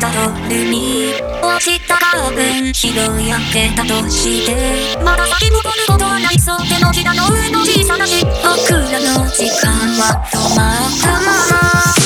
た夜に落ちた顔ー拾い上げたとして。まだ先戻ることはないそう。手のひらの上の小さなし僕らの時間は止まったまま。